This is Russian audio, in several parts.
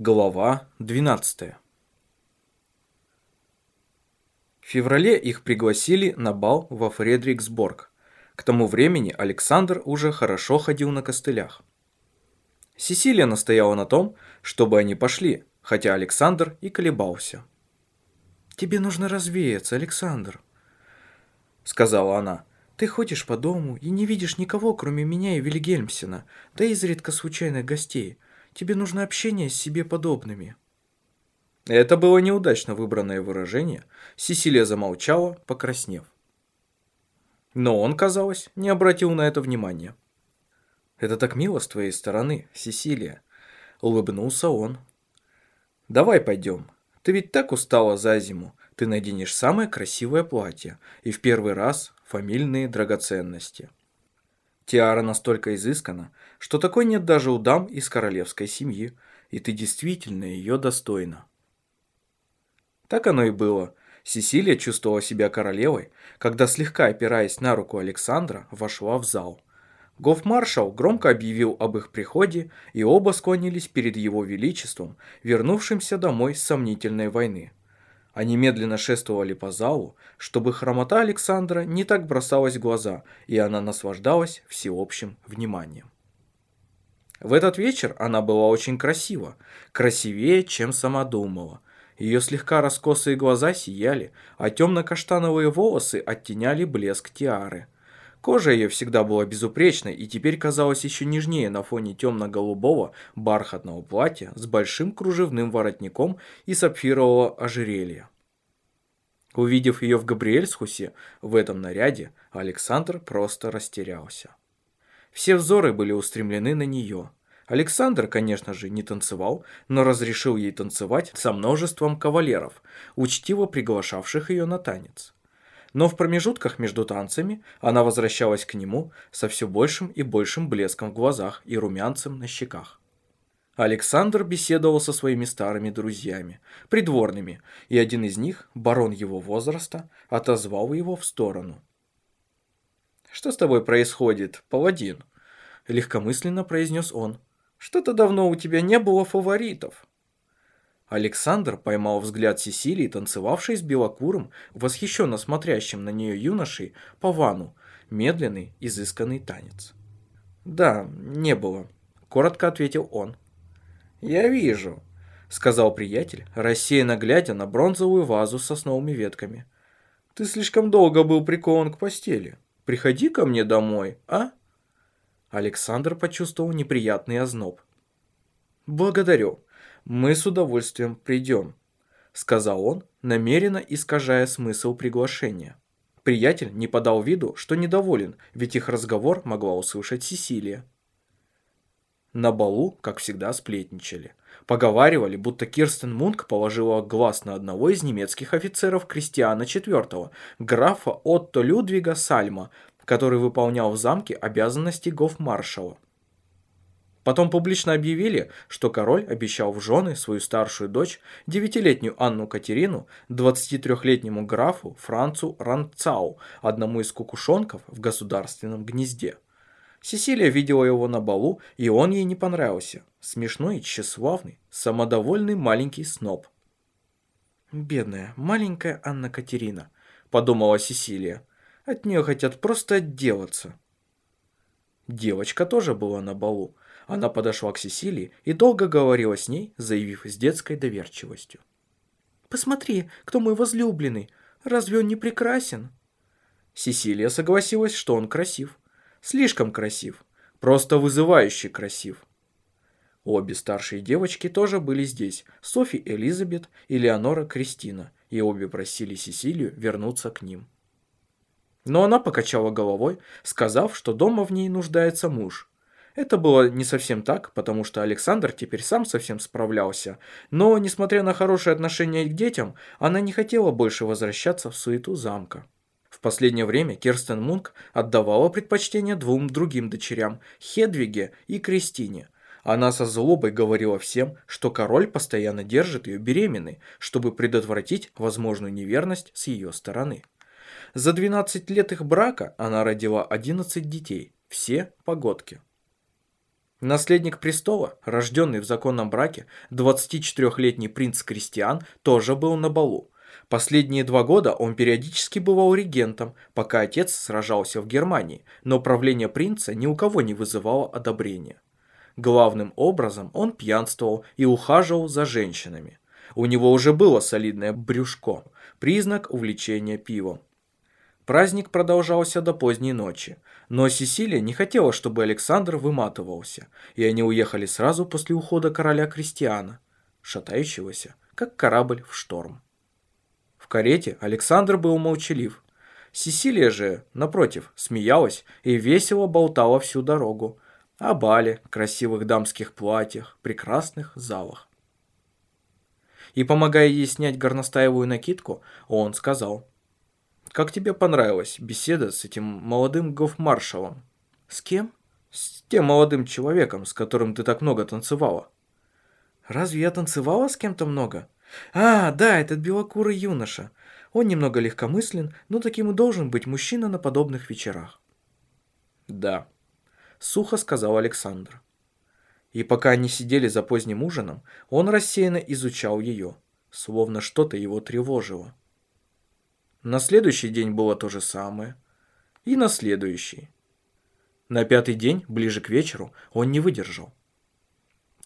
Глава 12 В феврале их пригласили на бал во Фредриксборг. К тому времени Александр уже хорошо ходил на костылях. Сесилия настояла на том, чтобы они пошли, хотя Александр и колебался. «Тебе нужно развеяться, Александр», — сказала она. «Ты ходишь по дому и не видишь никого, кроме меня и Вильгельмсена, да изредка случайных гостей». Тебе нужно общение с себе подобными». Это было неудачно выбранное выражение. Сесилия замолчала, покраснев. Но он, казалось, не обратил на это внимания. «Это так мило с твоей стороны, Сесилия», — улыбнулся он. «Давай пойдем. Ты ведь так устала за зиму. Ты наденешь самое красивое платье и в первый раз фамильные драгоценности». Тиара настолько изыскана, что такой нет даже у дам из королевской семьи, и ты действительно ее достойна. Так оно и было. Сесилия чувствовала себя королевой, когда, слегка опираясь на руку Александра, вошла в зал. Гофмаршал громко объявил об их приходе, и оба склонились перед его величеством, вернувшимся домой с сомнительной войны. Они медленно шествовали по залу, чтобы хромота Александра не так бросалась в глаза, и она наслаждалась всеобщим вниманием. В этот вечер она была очень красива, красивее, чем сама думала. Ее слегка раскосые глаза сияли, а темно-каштановые волосы оттеняли блеск тиары – Кожа ее всегда была безупречной и теперь казалась еще нежнее на фоне темно-голубого бархатного платья с большим кружевным воротником и сапфирового ожерелья. Увидев ее в Габриэльсхусе в этом наряде, Александр просто растерялся. Все взоры были устремлены на нее. Александр, конечно же, не танцевал, но разрешил ей танцевать со множеством кавалеров, учтиво приглашавших ее на танец но в промежутках между танцами она возвращалась к нему со все большим и большим блеском в глазах и румянцем на щеках. Александр беседовал со своими старыми друзьями, придворными, и один из них, барон его возраста, отозвал его в сторону. «Что с тобой происходит, паладин?» – легкомысленно произнес он. «Что-то давно у тебя не было фаворитов». Александр поймал взгляд Сесилии, танцевавшей с белокурым, восхищенно смотрящим на нее юношей, по вану, медленный, изысканный танец. «Да, не было», – коротко ответил он. «Я вижу», – сказал приятель, рассеянно глядя на бронзовую вазу с сосновыми ветками. «Ты слишком долго был прикован к постели. Приходи ко мне домой, а?» Александр почувствовал неприятный озноб. «Благодарю», «Мы с удовольствием придем», — сказал он, намеренно искажая смысл приглашения. Приятель не подал виду, что недоволен, ведь их разговор могла услышать Сесилия. На балу, как всегда, сплетничали. Поговаривали, будто Кирстен Мунк положила глаз на одного из немецких офицеров Кристиана IV, графа Отто Людвига Сальма, который выполнял в замке обязанности гофмаршала. Потом публично объявили, что король обещал в жены свою старшую дочь, девятилетнюю Анну Катерину, 23-летнему графу Францу Ранцау, одному из кукушонков в государственном гнезде. Сесилия видела его на балу, и он ей не понравился. Смешной тщеславный, самодовольный маленький сноб. «Бедная, маленькая Анна Катерина», – подумала Сесилия. «От нее хотят просто отделаться». Девочка тоже была на балу, она подошла к Сесилии и долго говорила с ней, заявив с детской доверчивостью. «Посмотри, кто мой возлюбленный. Разве он не прекрасен?» Сесилия согласилась, что он красив. Слишком красив. Просто вызывающе красив. Обе старшие девочки тоже были здесь. Софи Элизабет и Леонора Кристина. И обе просили Сесилию вернуться к ним. Но она покачала головой, сказав, что дома в ней нуждается муж, это было не совсем так, потому что Александр теперь сам совсем справлялся, но, несмотря на хорошее отношение к детям, она не хотела больше возвращаться в суету замка. В последнее время Керстен Мунк отдавала предпочтение двум другим дочерям – Хедвиге и Кристине. Она со злобой говорила всем, что король постоянно держит ее беременной, чтобы предотвратить возможную неверность с ее стороны. За 12 лет их брака она родила 11 детей, все погодки. Наследник престола, рожденный в законном браке, 24-летний принц Кристиан, тоже был на балу. Последние два года он периодически бывал регентом, пока отец сражался в Германии, но правление принца ни у кого не вызывало одобрения. Главным образом он пьянствовал и ухаживал за женщинами. У него уже было солидное брюшко, признак увлечения пивом. Праздник продолжался до поздней ночи, но Сесилия не хотела, чтобы Александр выматывался, и они уехали сразу после ухода короля Кристиана, шатающегося, как корабль в шторм. В карете Александр был молчалив. Сесилия же, напротив, смеялась и весело болтала всю дорогу о бале, красивых дамских платьях, прекрасных залах. И помогая ей снять горностаевую накидку, он сказал – как тебе понравилась беседа с этим молодым гофмаршалом? С кем? С тем молодым человеком, с которым ты так много танцевала. Разве я танцевала с кем-то много? А, да, этот белокурый юноша. Он немного легкомыслен, но таким и должен быть мужчина на подобных вечерах. Да, сухо сказал Александр. И пока они сидели за поздним ужином, он рассеянно изучал ее, словно что-то его тревожило. На следующий день было то же самое. И на следующий. На пятый день, ближе к вечеру, он не выдержал.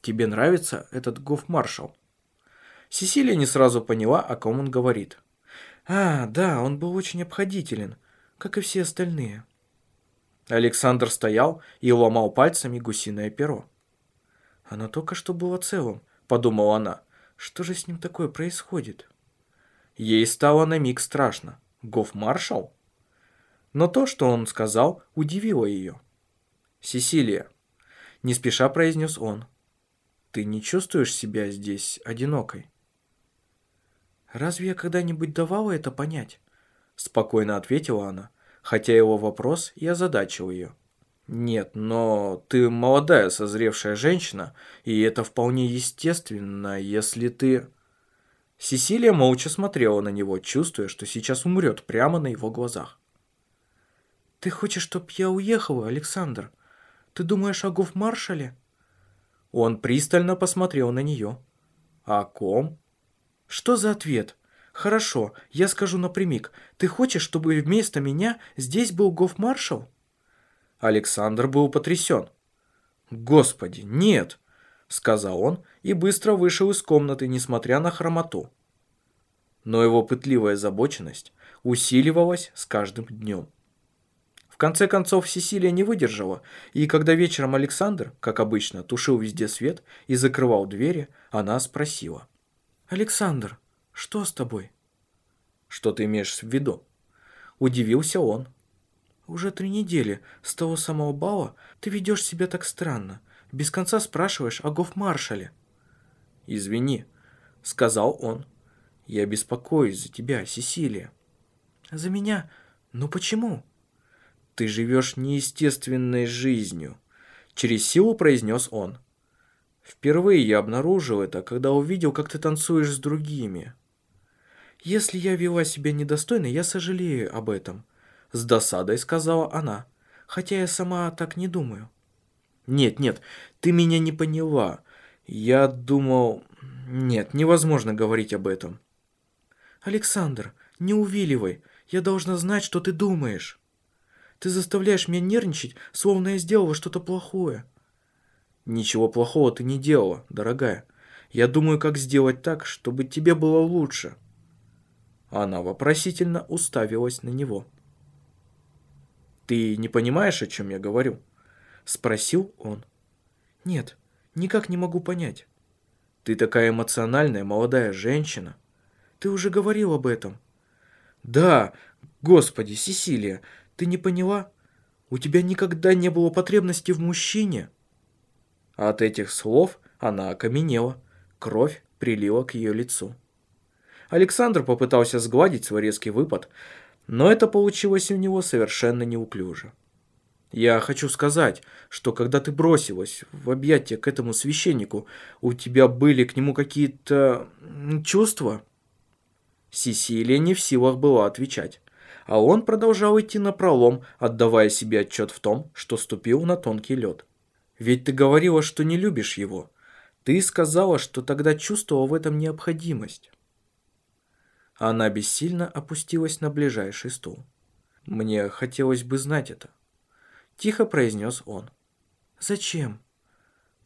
«Тебе нравится этот гофмаршал?» Сесилия не сразу поняла, о ком он говорит. «А, да, он был очень обходителен, как и все остальные». Александр стоял и ломал пальцами гусиное перо. «Оно только что было целым», — подумала она. «Что же с ним такое происходит?» Ей стало на миг страшно. Гофмаршал? Но то, что он сказал, удивило ее. «Сесилия», — не спеша произнес он, — «ты не чувствуешь себя здесь одинокой?» «Разве я когда-нибудь давала это понять?» Спокойно ответила она, хотя его вопрос и озадачил ее. «Нет, но ты молодая, созревшая женщина, и это вполне естественно, если ты...» Сесилия молча смотрела на него, чувствуя, что сейчас умрет прямо на его глазах. «Ты хочешь, чтоб я уехала, Александр? Ты думаешь о гофмаршале?» Он пристально посмотрел на нее. «О ком?» «Что за ответ?» «Хорошо, я скажу напрямик. Ты хочешь, чтобы вместо меня здесь был гофмаршал?» Александр был потрясен. «Господи, нет!» Сказал он и быстро вышел из комнаты, несмотря на хромоту. Но его пытливая озабоченность усиливалась с каждым днем. В конце концов Сесилия не выдержала, и когда вечером Александр, как обычно, тушил везде свет и закрывал двери, она спросила. «Александр, что с тобой?» «Что ты имеешь в виду?» Удивился он. «Уже три недели с того самого бала ты ведешь себя так странно. Без конца спрашиваешь о гофмаршале». «Извини», — сказал он. «Я беспокоюсь за тебя, Сесилия». «За меня? Ну почему?» «Ты живешь неестественной жизнью», — через силу произнес он. «Впервые я обнаружил это, когда увидел, как ты танцуешь с другими». «Если я вела себя недостойно, я сожалею об этом», — с досадой сказала она, хотя я сама так не думаю. Нет, нет, ты меня не поняла. Я думал... Нет, невозможно говорить об этом. Александр, не увиливай. Я должна знать, что ты думаешь. Ты заставляешь меня нервничать, словно я сделала что-то плохое. Ничего плохого ты не делала, дорогая. Я думаю, как сделать так, чтобы тебе было лучше. Она вопросительно уставилась на него. Ты не понимаешь, о чем я говорю? Спросил он. Нет, никак не могу понять. Ты такая эмоциональная молодая женщина. Ты уже говорил об этом. Да, господи, Сесилия, ты не поняла? У тебя никогда не было потребности в мужчине. От этих слов она окаменела. Кровь прилила к ее лицу. Александр попытался сгладить свой резкий выпад, но это получилось у него совершенно неуклюже. Я хочу сказать, что когда ты бросилась в объятия к этому священнику, у тебя были к нему какие-то чувства?» Сесилия не в силах была отвечать, а он продолжал идти на пролом, отдавая себе отчет в том, что ступил на тонкий лед. Ведь ты говорила, что не любишь его. Ты сказала, что тогда чувствовала в этом необходимость. Она бессильно опустилась на ближайший стул. Мне хотелось бы знать это. Тихо произнес он. Зачем?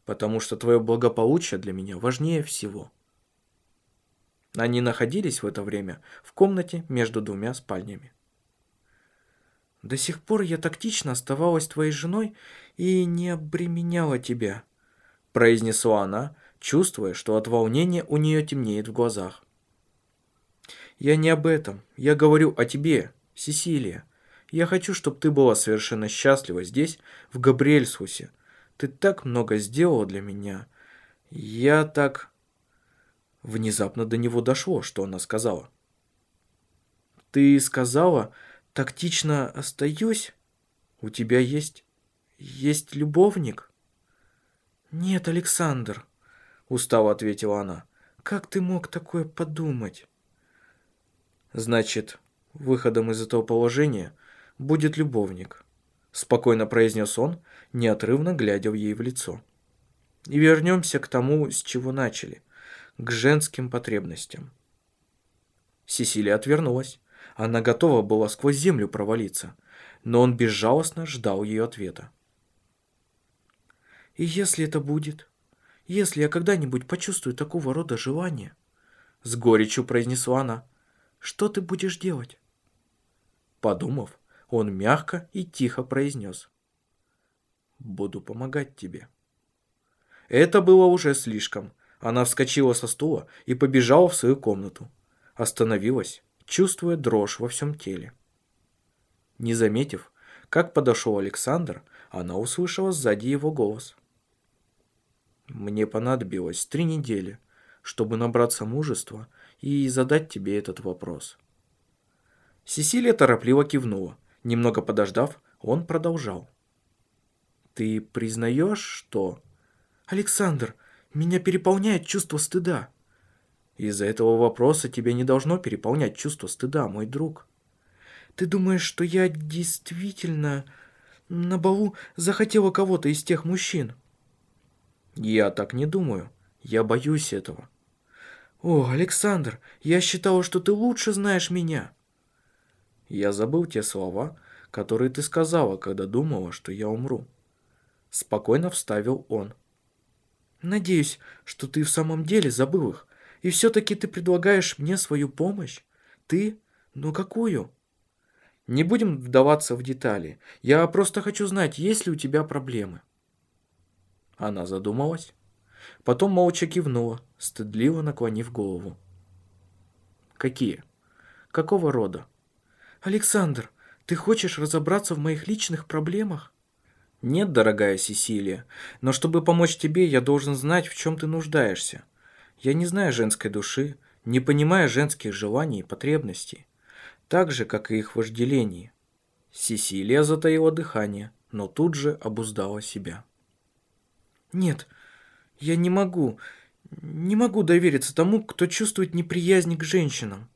Потому что твое благополучие для меня важнее всего. Они находились в это время в комнате между двумя спальнями. До сих пор я тактично оставалась твоей женой и не обременяла тебя, произнесла она, чувствуя, что от волнения у нее темнеет в глазах. Я не об этом. Я говорю о тебе, Сесилия. Я хочу, чтобы ты была совершенно счастлива здесь, в Габриэльсхусе. Ты так много сделала для меня. Я так... Внезапно до него дошло, что она сказала. Ты сказала, тактично остаюсь? У тебя есть... есть любовник? Нет, Александр, устало ответила она. Как ты мог такое подумать? Значит, выходом из этого положения будет любовник, спокойно произнес он, неотрывно глядя ей в лицо. И вернемся к тому, с чего начали, к женским потребностям. Сесилия отвернулась. Она готова была сквозь землю провалиться, но он безжалостно ждал ее ответа. «И если это будет? Если я когда-нибудь почувствую такого рода желание?» С горечью произнесла она. «Что ты будешь делать?» Подумав, он мягко и тихо произнес. «Буду помогать тебе». Это было уже слишком. Она вскочила со стула и побежала в свою комнату. Остановилась, чувствуя дрожь во всем теле. Не заметив, как подошел Александр, она услышала сзади его голос. «Мне понадобилось три недели, чтобы набраться мужества и задать тебе этот вопрос». Сесилия торопливо кивнула. Немного подождав, он продолжал. «Ты признаешь, что...» «Александр, меня переполняет чувство стыда». «Из-за этого вопроса тебя не должно переполнять чувство стыда, мой друг». «Ты думаешь, что я действительно на балу захотела кого-то из тех мужчин?» «Я так не думаю. Я боюсь этого». «О, Александр, я считала, что ты лучше знаешь меня». Я забыл те слова, которые ты сказала, когда думала, что я умру. Спокойно вставил он. Надеюсь, что ты в самом деле забыл их, и все-таки ты предлагаешь мне свою помощь? Ты? Ну какую? Не будем вдаваться в детали. Я просто хочу знать, есть ли у тебя проблемы. Она задумалась. Потом молча кивнула, стыдливо наклонив голову. Какие? Какого рода? «Александр, ты хочешь разобраться в моих личных проблемах?» «Нет, дорогая Сесилия, но чтобы помочь тебе, я должен знать, в чем ты нуждаешься. Я не знаю женской души, не понимаю женских желаний и потребностей, так же, как и их вожделений». Сесилия затаила дыхание, но тут же обуздала себя. «Нет, я не могу, не могу довериться тому, кто чувствует неприязнь к женщинам.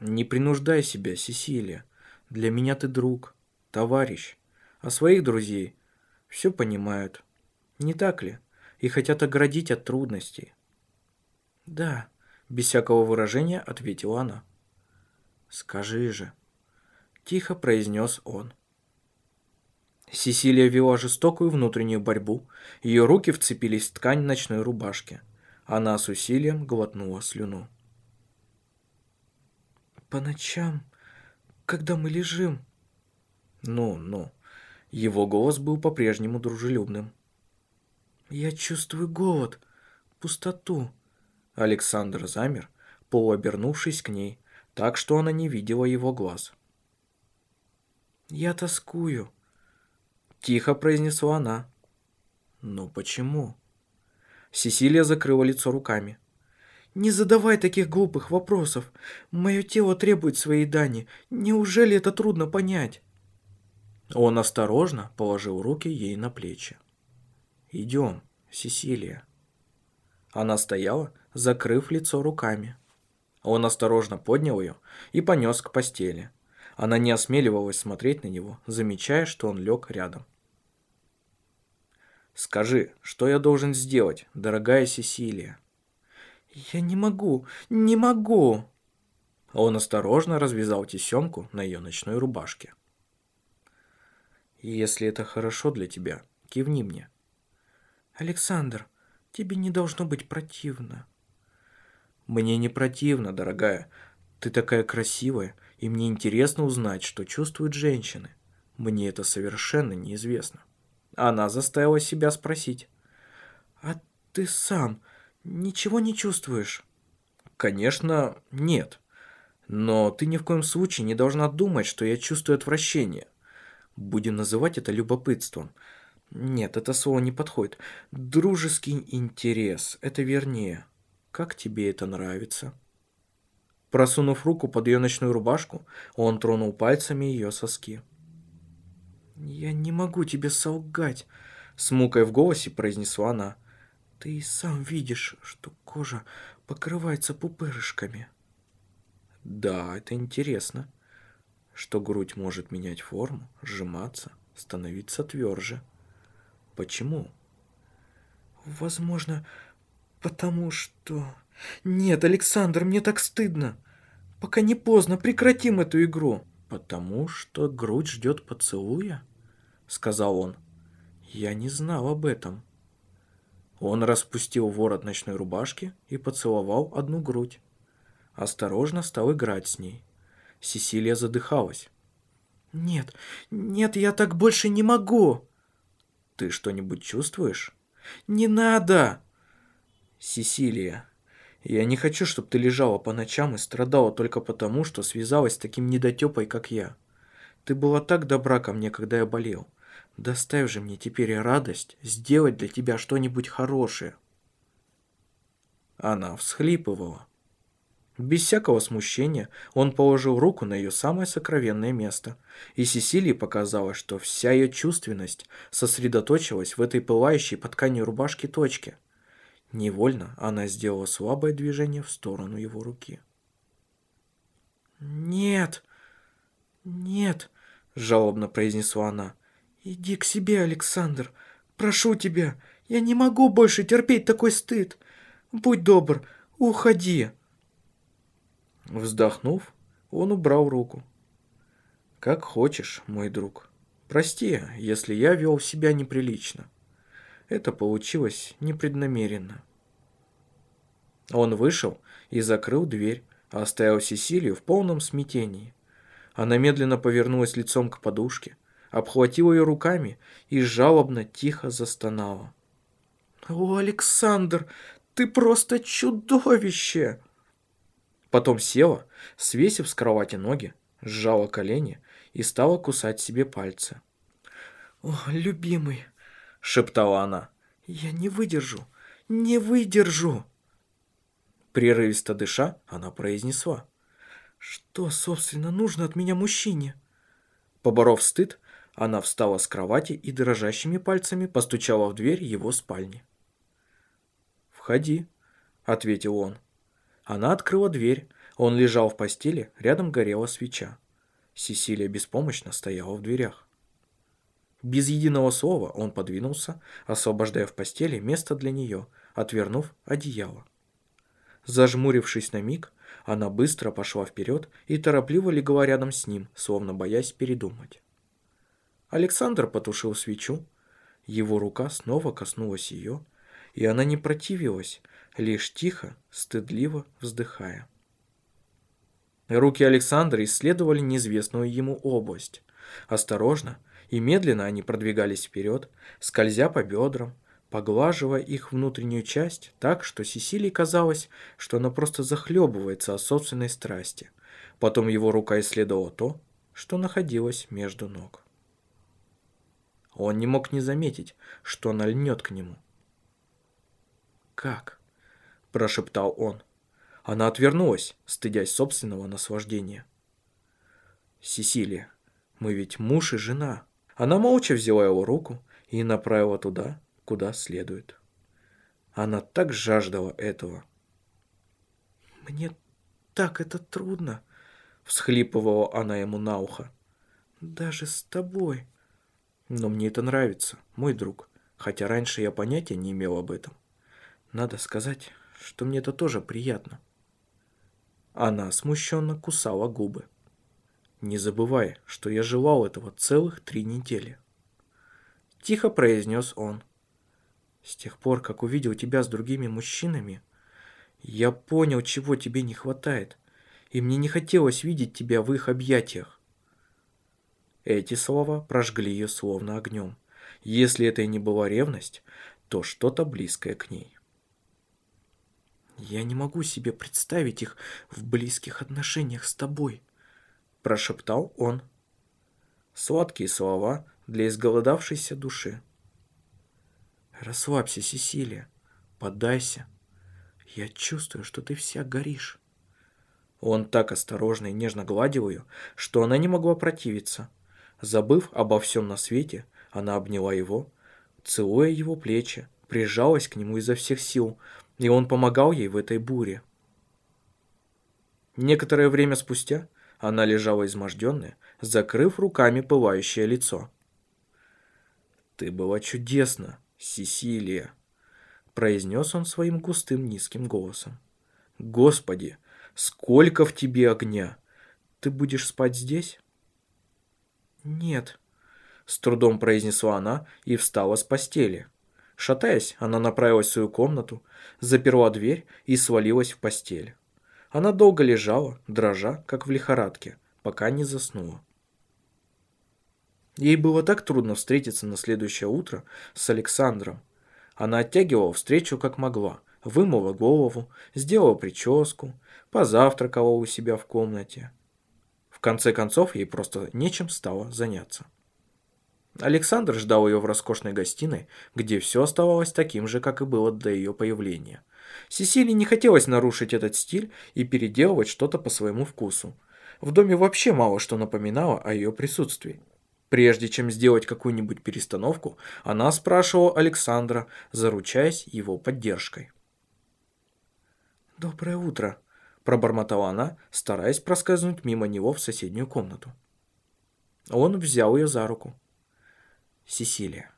Не принуждай себя, Сесилия. Для меня ты друг, товарищ. А своих друзей все понимают. Не так ли? И хотят оградить от трудностей. Да, без всякого выражения ответила она. Скажи же. Тихо произнес он. Сесилия вела жестокую внутреннюю борьбу. Ее руки вцепились в ткань ночной рубашки. Она с усилием глотнула слюну по ночам, когда мы лежим. Ну, ну. Его голос был по-прежнему дружелюбным. Я чувствую голод, пустоту. Александр замер, полуобернувшись к ней, так что она не видела его глаз. «Я тоскую», — тихо произнесла она. «Но почему?» Сесилия закрыла лицо руками. «Не задавай таких глупых вопросов. Мое тело требует своей дани. Неужели это трудно понять?» Он осторожно положил руки ей на плечи. «Идем, Сесилия». Она стояла, закрыв лицо руками. Он осторожно поднял ее и понес к постели. Она не осмеливалась смотреть на него, замечая, что он лег рядом. Скажи, что я должен сделать, дорогая Сесилия?» «Я не могу, не могу!» Он осторожно развязал тесемку на ее ночной рубашке. «Если это хорошо для тебя, кивни мне». «Александр, тебе не должно быть противно». «Мне не противно, дорогая. Ты такая красивая, и мне интересно узнать, что чувствуют женщины. Мне это совершенно неизвестно». Она заставила себя спросить. «А ты сам ничего не чувствуешь?» «Конечно, нет. Но ты ни в коем случае не должна думать, что я чувствую отвращение. Будем называть это любопытством. Нет, это слово не подходит. Дружеский интерес, это вернее. Как тебе это нравится?» Просунув руку под ее ночную рубашку, он тронул пальцами ее соски. «Я не могу тебе солгать», — с мукой в голосе произнесла она. «Ты и сам видишь, что кожа покрывается пупырышками». «Да, это интересно, что грудь может менять форму, сжиматься, становиться тверже. Почему?» «Возможно, потому что...» «Нет, Александр, мне так стыдно. Пока не поздно, прекратим эту игру». «Потому что грудь ждет поцелуя?» — сказал он. «Я не знал об этом». Он распустил ворот ночной рубашки и поцеловал одну грудь. Осторожно стал играть с ней. Сесилия задыхалась. «Нет, нет, я так больше не могу!» «Ты что-нибудь чувствуешь?» «Не надо!» «Сесилия, я не хочу, чтобы ты лежала по ночам и страдала только потому, что связалась с таким недотепой, как я. Ты была так добра ко мне, когда я болел. Доставь же мне теперь радость сделать для тебя что-нибудь хорошее. Она всхлипывала. Без всякого смущения он положил руку на ее самое сокровенное место, и Сесилии показалось, что вся ее чувственность сосредоточилась в этой пылающей под тканью рубашки точке – Невольно она сделала слабое движение в сторону его руки. «Нет, нет», — жалобно произнесла она. «Иди к себе, Александр. Прошу тебя, я не могу больше терпеть такой стыд. Будь добр, уходи». Вздохнув, он убрал руку. «Как хочешь, мой друг. Прости, если я вел себя неприлично. Это получилось непреднамеренно. Он вышел и закрыл дверь, оставил Сесилию в полном смятении. Она медленно повернулась лицом к подушке, обхватила ее руками и жалобно тихо застонала. «О, Александр, ты просто чудовище!» Потом села, свесив с кровати ноги, сжала колени и стала кусать себе пальцы. «О, любимый, шептала она. «Я не выдержу, не выдержу!» Прерывисто дыша, она произнесла. «Что, собственно, нужно от меня мужчине?» Поборов стыд, она встала с кровати и дрожащими пальцами постучала в дверь его спальни. «Входи», — ответил он. Она открыла дверь. Он лежал в постели, рядом горела свеча. Сесилия беспомощно стояла в дверях. Без единого слова он подвинулся, освобождая в постели место для нее, отвернув одеяло. Зажмурившись на миг, она быстро пошла вперед и торопливо легла рядом с ним, словно боясь передумать. Александр потушил свечу, его рука снова коснулась ее, и она не противилась, лишь тихо, стыдливо вздыхая. Руки Александра исследовали неизвестную ему область. Осторожно, и медленно они продвигались вперед, скользя по бедрам, поглаживая их внутреннюю часть так, что Сесилии казалось, что она просто захлебывается от собственной страсти. Потом его рука исследовала то, что находилось между ног. Он не мог не заметить, что она льнет к нему. «Как?» – прошептал он. Она отвернулась, стыдясь собственного наслаждения. «Сесилия, мы ведь муж и жена», она молча взяла его руку и направила туда, куда следует. Она так жаждала этого. «Мне так это трудно», — всхлипывала она ему на ухо. «Даже с тобой». «Но мне это нравится, мой друг. хотя раньше я понятия не имел об этом. Надо сказать, что мне это тоже приятно. Она смущенно кусала губы. Не забывай, что я желал этого целых три недели. Тихо произнес он. С тех пор, как увидел тебя с другими мужчинами, я понял, чего тебе не хватает, и мне не хотелось видеть тебя в их объятиях. Эти слова прожгли ее словно огнем. Если это и не была ревность, то что-то близкое к ней. «Я не могу себе представить их в близких отношениях с тобой», – прошептал он. Сладкие слова для изголодавшейся души. «Расслабься, Сесилия, поддайся. Я чувствую, что ты вся горишь». Он так осторожно и нежно гладил ее, что она не могла противиться. Забыв обо всем на свете, она обняла его, целуя его плечи, прижалась к нему изо всех сил, и он помогал ей в этой буре. Некоторое время спустя она лежала изможденная, закрыв руками пылающее лицо. «Ты была чудесна, Сесилия», – произнес он своим густым низким голосом. «Господи, сколько в тебе огня! Ты будешь спать здесь?» «Нет», – с трудом произнесла она и встала с постели. Шатаясь, она направилась в свою комнату, заперла дверь и свалилась в постель. Она долго лежала, дрожа, как в лихорадке, пока не заснула. Ей было так трудно встретиться на следующее утро с Александром. Она оттягивала встречу как могла, вымыла голову, сделала прическу, позавтракала у себя в комнате. Конце концов, ей просто нечем стало заняться. Александр ждал ее в роскошной гостиной, где все оставалось таким же, как и было до ее появления. Сесилии не хотелось нарушить этот стиль и переделывать что-то по своему вкусу. В доме вообще мало что напоминало о ее присутствии. Прежде чем сделать какую-нибудь перестановку, она спрашивала Александра, заручаясь его поддержкой. «Доброе утро», – пробормотала она, стараясь проскользнуть мимо него в соседнюю комнату. Он взял ее за руку. «Сесилия,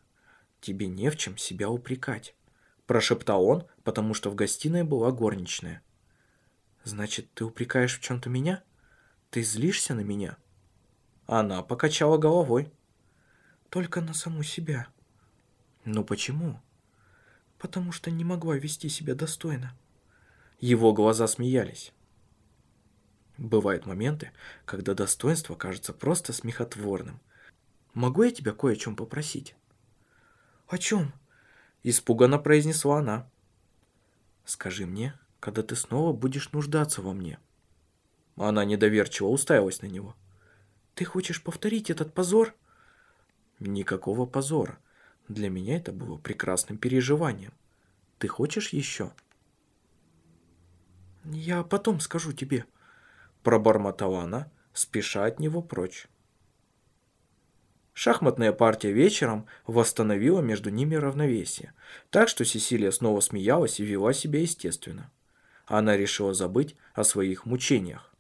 тебе не в чем себя упрекать», – прошептал он, потому что в гостиной была горничная. «Значит, ты упрекаешь в чем-то меня? Ты злишься на меня?» Она покачала головой. «Только на саму себя». «Ну почему?» «Потому что не могла вести себя достойно». Его глаза смеялись. Бывают моменты, когда достоинство кажется просто смехотворным. Могу я тебя кое о чем попросить?» «О чем?» – испуганно произнесла она. «Скажи мне, когда ты снова будешь нуждаться во мне». Она недоверчиво уставилась на него. «Ты хочешь повторить этот позор?» «Никакого позора. Для меня это было прекрасным переживанием. Ты хочешь еще?» «Я потом скажу тебе», – пробормотала она, спеша от него прочь. Шахматная партия вечером восстановила между ними равновесие, так что Сесилия снова смеялась и вела себя естественно. Она решила забыть о своих мучениях.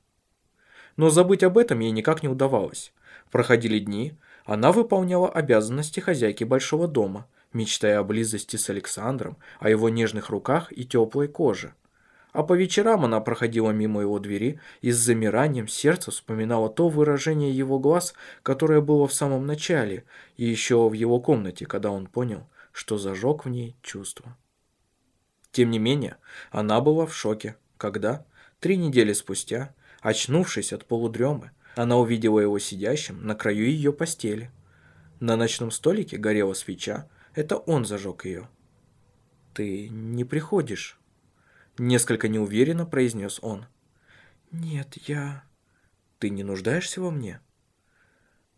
Но забыть об этом ей никак не удавалось. Проходили дни, она выполняла обязанности хозяйки большого дома, мечтая о близости с Александром, о его нежных руках и теплой коже – а по вечерам она проходила мимо его двери и с замиранием сердца вспоминала то выражение его глаз, которое было в самом начале и еще в его комнате, когда он понял, что зажег в ней чувство. Тем не менее, она была в шоке, когда, три недели спустя, очнувшись от полудремы, она увидела его сидящим на краю ее постели. На ночном столике горела свеча, это он зажег ее. «Ты не приходишь», Несколько неуверенно произнес он. «Нет, я...» «Ты не нуждаешься во мне?»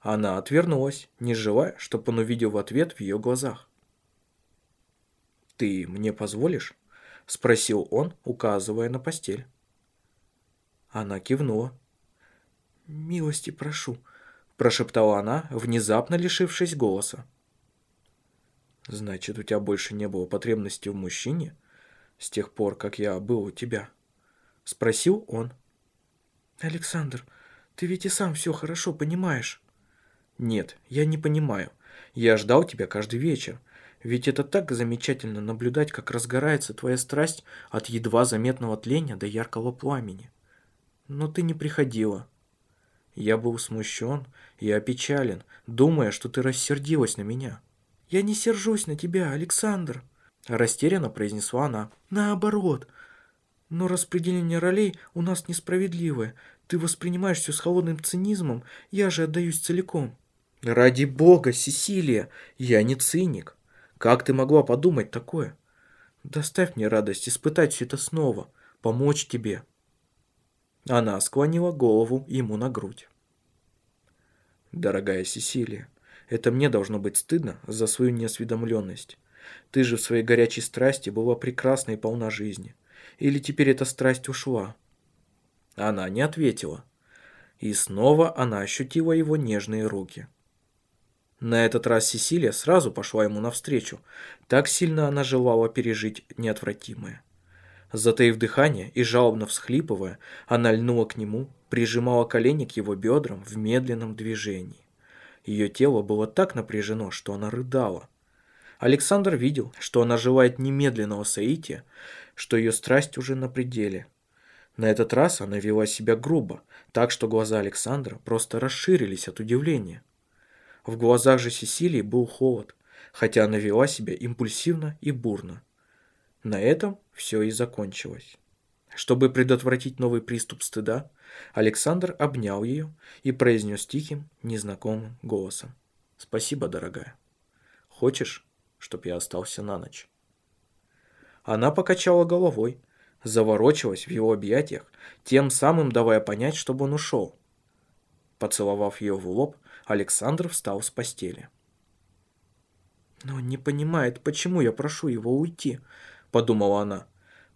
Она отвернулась, не желая, чтобы он увидел в ответ в ее глазах. «Ты мне позволишь?» – спросил он, указывая на постель. Она кивнула. «Милости прошу», – прошептала она, внезапно лишившись голоса. «Значит, у тебя больше не было потребности в мужчине?» С тех пор, как я был у тебя?» — спросил он. «Александр, ты ведь и сам все хорошо понимаешь». «Нет, я не понимаю. Я ждал тебя каждый вечер. Ведь это так замечательно наблюдать, как разгорается твоя страсть от едва заметного тления до яркого пламени. Но ты не приходила. Я был смущен и опечален, думая, что ты рассердилась на меня. «Я не сержусь на тебя, Александр», – растерянно произнесла она. «Наоборот. Но распределение ролей у нас несправедливое. Ты воспринимаешь все с холодным цинизмом, я же отдаюсь целиком». «Ради бога, Сесилия, я не циник. Как ты могла подумать такое? Доставь мне радость испытать все это снова, помочь тебе». Она склонила голову ему на грудь. «Дорогая Сесилия, это мне должно быть стыдно за свою неосведомленность. Ты же в своей горячей страсти была прекрасна и полна жизни. Или теперь эта страсть ушла?» Она не ответила. И снова она ощутила его нежные руки. На этот раз Сесилия сразу пошла ему навстречу. Так сильно она желала пережить неотвратимое. Затаив дыхание и жалобно всхлипывая, она льнула к нему, прижимала колени к его бедрам в медленном движении. Ее тело было так напряжено, что она рыдала. Александр видел, что она желает немедленного соития, что ее страсть уже на пределе. На этот раз она вела себя грубо, так что глаза Александра просто расширились от удивления. В глазах же Сесилии был холод, хотя она вела себя импульсивно и бурно. На этом все и закончилось. Чтобы предотвратить новый приступ стыда, Александр обнял ее и произнес тихим, незнакомым голосом. «Спасибо, дорогая. Хочешь, чтоб я остался на ночь?» Она покачала головой, заворочилась в его объятиях, тем самым давая понять, чтобы он ушел. Поцеловав ее в лоб, Александр встал с постели. «Но он не понимает, почему я прошу его уйти», — подумала она.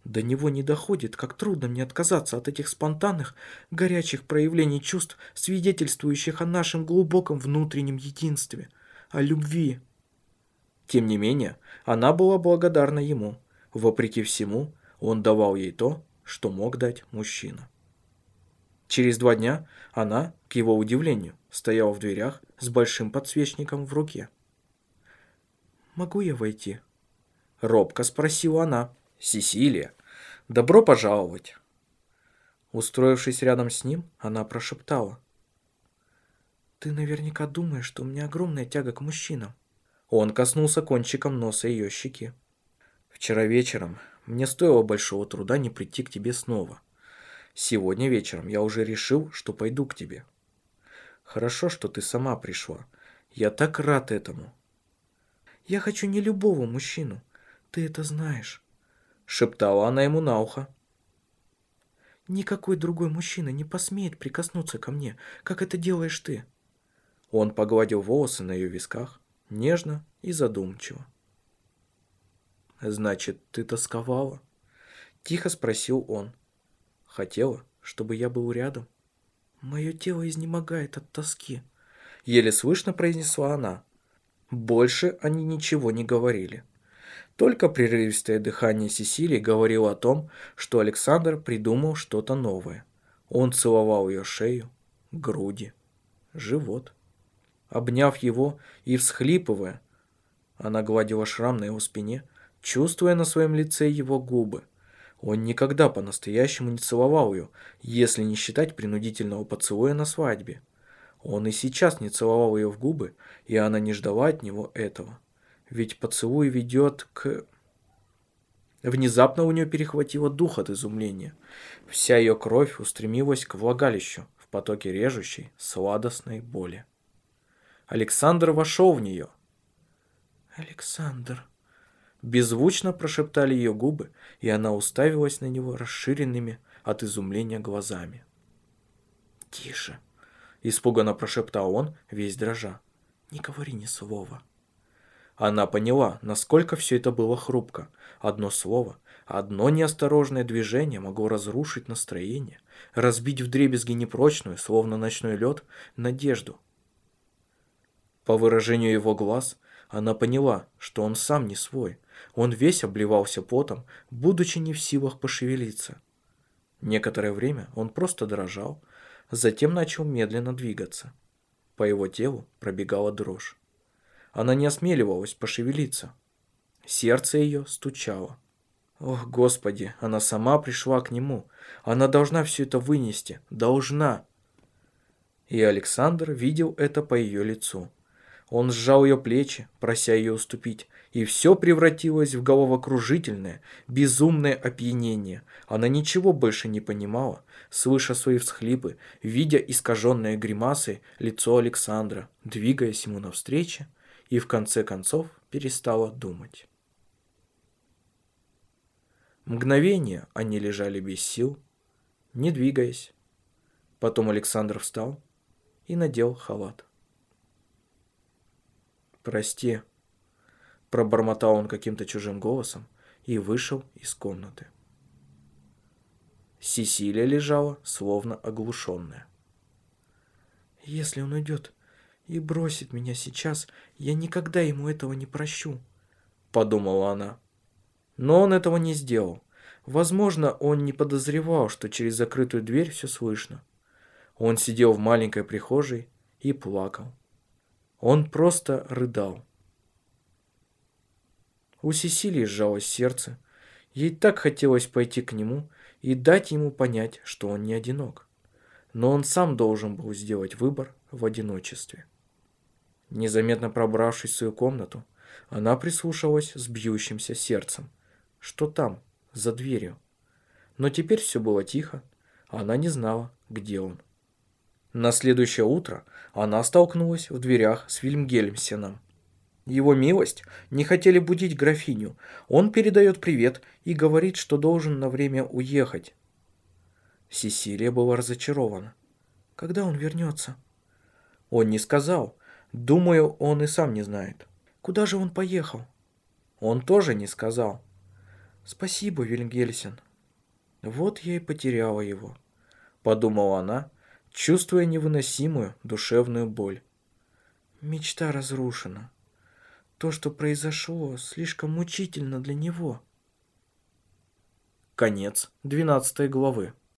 До него не доходит, как трудно мне отказаться от этих спонтанных, горячих проявлений чувств, свидетельствующих о нашем глубоком внутреннем единстве, о любви. Тем не менее, она была благодарна ему. Вопреки всему, он давал ей то, что мог дать мужчина. Через два дня она, к его удивлению, стояла в дверях с большим подсвечником в руке. «Могу я войти?» Робко спросила она. «Сесилия, добро пожаловать!» Устроившись рядом с ним, она прошептала. «Ты наверняка думаешь, что у меня огромная тяга к мужчинам». Он коснулся кончиком носа ее щеки. «Вчера вечером мне стоило большого труда не прийти к тебе снова. Сегодня вечером я уже решил, что пойду к тебе. Хорошо, что ты сама пришла. Я так рад этому». «Я хочу не любого мужчину. Ты это знаешь», — шептала она ему на ухо. «Никакой другой мужчина не посмеет прикоснуться ко мне, как это делаешь ты». Он погладил волосы на ее висках, нежно и задумчиво. «Значит, ты тосковала?» Тихо спросил он. «Хотела, чтобы я был рядом?» «Мое тело изнемогает от тоски», — еле слышно произнесла она. Больше они ничего не говорили. Только прерывистое дыхание Сесилии говорило о том, что Александр придумал что-то новое. Он целовал ее шею, груди, живот. Обняв его и всхлипывая, она гладила шрам на его спине, чувствуя на своем лице его губы. Он никогда по-настоящему не целовал ее, если не считать принудительного поцелуя на свадьбе. Он и сейчас не целовал ее в губы, и она не ждала от него этого ведь поцелуй ведет к... Внезапно у нее перехватило дух от изумления. Вся ее кровь устремилась к влагалищу в потоке режущей, сладостной боли. Александр вошел в нее. «Александр», Беззвучно прошептали ее губы, и она уставилась на него расширенными от изумления глазами. «Тише!» – испуганно прошептал он, весь дрожа. «Не говори ни слова!» Она поняла, насколько все это было хрупко. Одно слово, одно неосторожное движение могло разрушить настроение, разбить вдребезги непрочную, словно ночной лед, надежду. По выражению его глаз, она поняла, что он сам не свой. Он весь обливался потом, будучи не в силах пошевелиться. Некоторое время он просто дрожал, затем начал медленно двигаться. По его телу пробегала дрожь. Она не осмеливалась пошевелиться. Сердце ее стучало. Ох, Господи, она сама пришла к нему. Она должна все это вынести. Должна. И Александр видел это по ее лицу. Он сжал ее плечи, прося ее уступить, и все превратилось в головокружительное, безумное опьянение. Она ничего больше не понимала, слыша свои всхлипы, видя искаженное гримасой лицо Александра, двигаясь ему навстречу, и в конце концов перестала думать. Мгновение они лежали без сил, не двигаясь. Потом Александр встал и надел халат. «Прости», – пробормотал он каким-то чужим голосом и вышел из комнаты. Сесилия лежала, словно оглушенная. «Если он уйдет и бросит меня сейчас, я никогда ему этого не прощу», – подумала она. Но он этого не сделал. Возможно, он не подозревал, что через закрытую дверь все слышно. Он сидел в маленькой прихожей и плакал. Он просто рыдал. У Сесилии сжалось сердце. Ей так хотелось пойти к нему и дать ему понять, что он не одинок. Но он сам должен был сделать выбор в одиночестве. Незаметно пробравшись в свою комнату, она прислушалась с бьющимся сердцем. Что там, за дверью? Но теперь все было тихо, она не знала, где он. На следующее утро она столкнулась в дверях с Вильмгельмсеном. Его милость не хотели будить графиню. Он передает привет и говорит, что должен на время уехать. Сесилия была разочарована. Когда он вернется? Он не сказал. Думаю, он и сам не знает. Куда же он поехал? Он тоже не сказал. Спасибо, Вильгельсен. Вот я и потеряла его, подумала она чувствуя невыносимую душевную боль. Мечта разрушена. То, что произошло, слишком мучительно для него. Конец двенадцатой главы.